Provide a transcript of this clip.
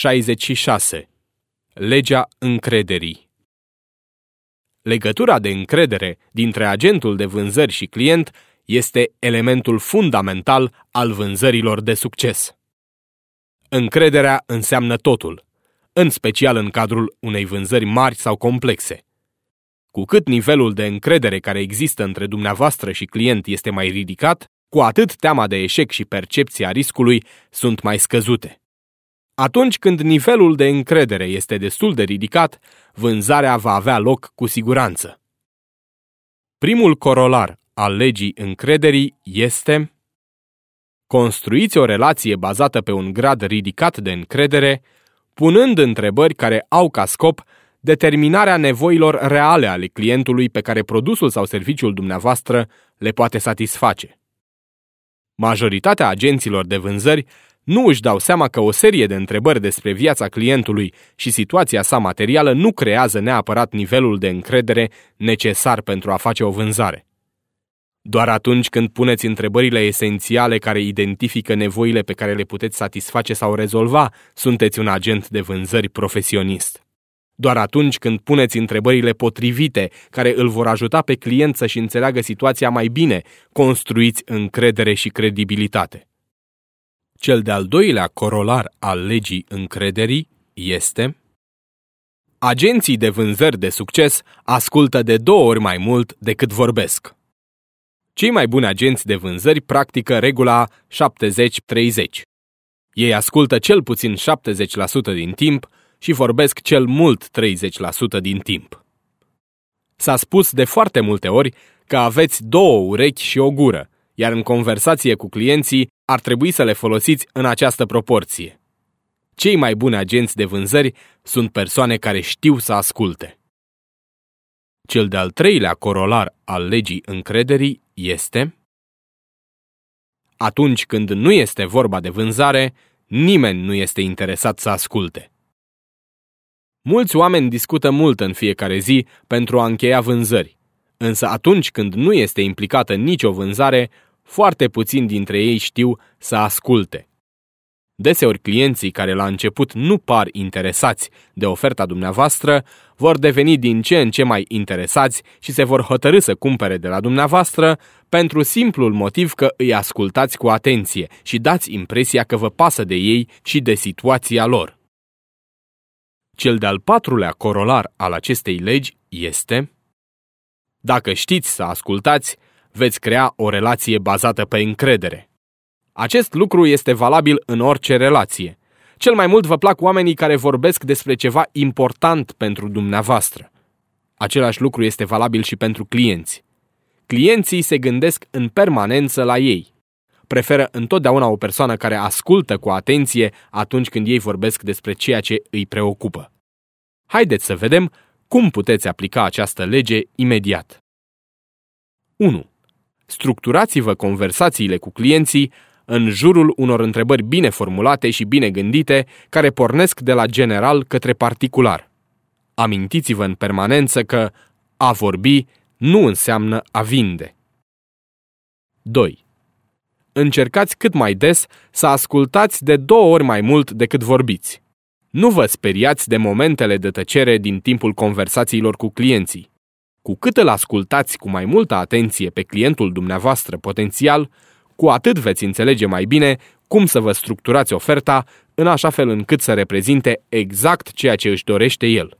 66. Legea încrederii Legătura de încredere dintre agentul de vânzări și client este elementul fundamental al vânzărilor de succes. Încrederea înseamnă totul, în special în cadrul unei vânzări mari sau complexe. Cu cât nivelul de încredere care există între dumneavoastră și client este mai ridicat, cu atât teama de eșec și percepția riscului sunt mai scăzute. Atunci când nivelul de încredere este destul de ridicat, vânzarea va avea loc cu siguranță. Primul corolar al legii încrederii este Construiți o relație bazată pe un grad ridicat de încredere, punând întrebări care au ca scop determinarea nevoilor reale ale clientului pe care produsul sau serviciul dumneavoastră le poate satisface. Majoritatea agenților de vânzări nu își dau seama că o serie de întrebări despre viața clientului și situația sa materială nu creează neapărat nivelul de încredere necesar pentru a face o vânzare. Doar atunci când puneți întrebările esențiale care identifică nevoile pe care le puteți satisface sau rezolva, sunteți un agent de vânzări profesionist. Doar atunci când puneți întrebările potrivite care îl vor ajuta pe client să-și înțeleagă situația mai bine, construiți încredere și credibilitate. Cel de-al doilea corolar al legii încrederii este Agenții de vânzări de succes ascultă de două ori mai mult decât vorbesc. Cei mai buni agenți de vânzări practică regula 70-30. Ei ascultă cel puțin 70% din timp și vorbesc cel mult 30% din timp. S-a spus de foarte multe ori că aveți două urechi și o gură, iar în conversație cu clienții ar trebui să le folosiți în această proporție. Cei mai buni agenți de vânzări sunt persoane care știu să asculte. Cel de-al treilea corolar al legii încrederii este Atunci când nu este vorba de vânzare, nimeni nu este interesat să asculte. Mulți oameni discută mult în fiecare zi pentru a încheia vânzări, însă atunci când nu este implicată nicio vânzare, foarte puțini dintre ei știu să asculte. Deseori clienții care la început nu par interesați de oferta dumneavoastră vor deveni din ce în ce mai interesați și se vor hotărâ să cumpere de la dumneavoastră pentru simplul motiv că îi ascultați cu atenție și dați impresia că vă pasă de ei și de situația lor. Cel de-al patrulea corolar al acestei legi este Dacă știți să ascultați, veți crea o relație bazată pe încredere. Acest lucru este valabil în orice relație. Cel mai mult vă plac oamenii care vorbesc despre ceva important pentru dumneavoastră. Același lucru este valabil și pentru clienți. Clienții se gândesc în permanență la ei. Preferă întotdeauna o persoană care ascultă cu atenție atunci când ei vorbesc despre ceea ce îi preocupă. Haideți să vedem cum puteți aplica această lege imediat. 1. Structurați-vă conversațiile cu clienții în jurul unor întrebări bine formulate și bine gândite, care pornesc de la general către particular. Amintiți-vă în permanență că a vorbi nu înseamnă a vinde. 2. Încercați cât mai des să ascultați de două ori mai mult decât vorbiți. Nu vă speriați de momentele de tăcere din timpul conversațiilor cu clienții. Cu cât îl ascultați cu mai multă atenție pe clientul dumneavoastră potențial, cu atât veți înțelege mai bine cum să vă structurați oferta în așa fel încât să reprezinte exact ceea ce își dorește el.